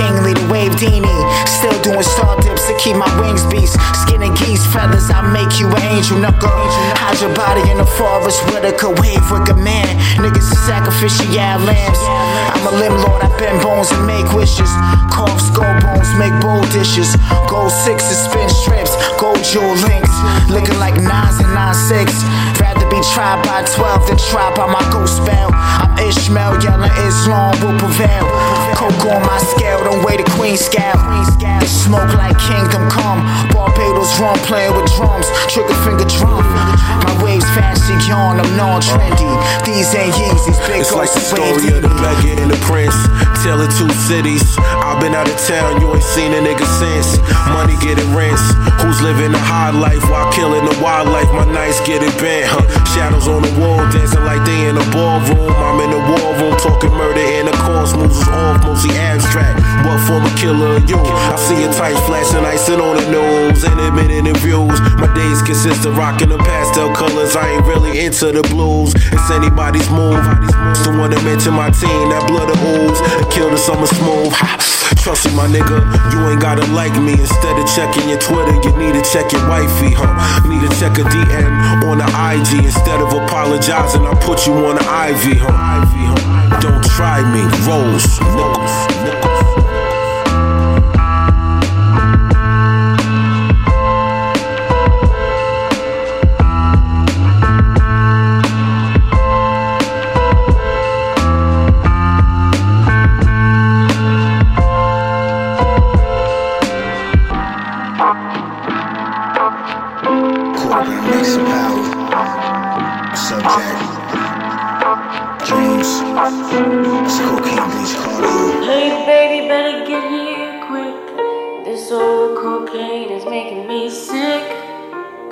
Lamborghini. Still doing star dips to keep my wings beast. Skin and geese feathers, I make you an angel. Knuckle. Hide your body in the forest with a wave with a man. Niggas are sacrificial, yeah, lambs. I'm a limb lord, I bend bones and make wishes. Carve skull bones, make bowl dishes. Gold sixes, spin strips, gold jewel links. Looking like nines and nine six. Rather be tried by 12 than tried by my ghost spell. I'm Ishmael, yelling Islam will prevail. Coke on my scale, don't wait a queen scale. It's smoke like kingdom come. Barbados rum playing with drums, trigger finger drum. My waves fancy yawn, I'm non-trendy. These ain't Yeezys, big It's like the story of the beggar and the prince. Tell it two cities. I've been out of town, you ain't seen a nigga since. Money getting rents. Who's living a high life while killing the wildlife? My nights getting bent, huh? Shadows on the wall, dancing like they in a ballroom. I'm in the war are you? I see your tights flashing, icing on the news, and admit interviews. My days consist of rocking the pastel colors. I ain't really into the blues. It's anybody's move. One that mention my team, that blood of ooze, kill the summer smooth. Trust me, my nigga, you ain't gotta like me. Instead of checking your Twitter, you need to check your wifey, huh? Need to check a DM on the IG. Instead of apologizing, I put you on the IV, huh? Don't try me, Rose, nickels. Subject. Dreams. It's cocaine bleach called. Hey, baby, better get here quick. This old cocaine is making me sick.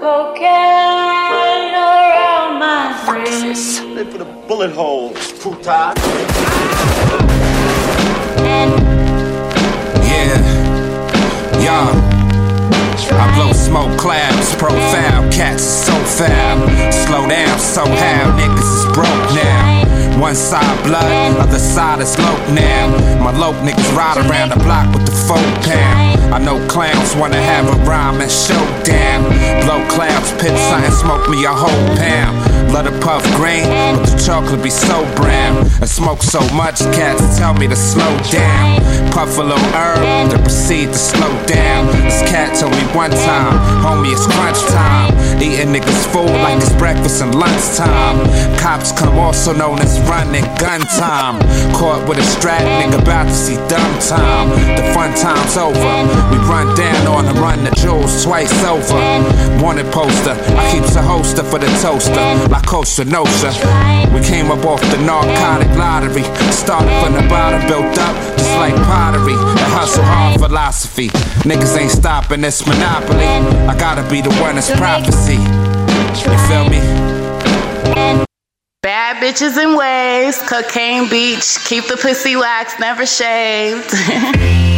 Cocaine around my brain. Live for the bullet hole, puta. Yeah, yeah. I blow smoke clouds, profile cats so Slow down, so how niggas is broke now. One side blood, other side is low now. My low niggas ride around the block with the four pound. I know clowns wanna have a rhyme and showdown. Blow clouds, pit something, smoke me a whole pound. Let a puff green, but the chocolate be so brown. I smoke so much, cats tell me to slow down. Puff a little herb, then proceed to slow down. This cat told me one time, homie, it's crunch time. Eating niggas food like it's breakfast and lunchtime. Cops come also known as running gun time. Caught with a strap, nigga about to see dumb time. The fun time's over. We run down on the run the jewels twice over. Wanted poster, I keeps a holster for the toaster. La Costa Nostra. We came up off the narcotic lottery. Started from the bottom, built up just like pottery. The hustle hard philosophy. Niggas ain't stopping this monopoly. I gotta be the one that's prophecy. You feel me? Bad bitches and waves, cocaine beach, keep the pussy waxed, never shaved.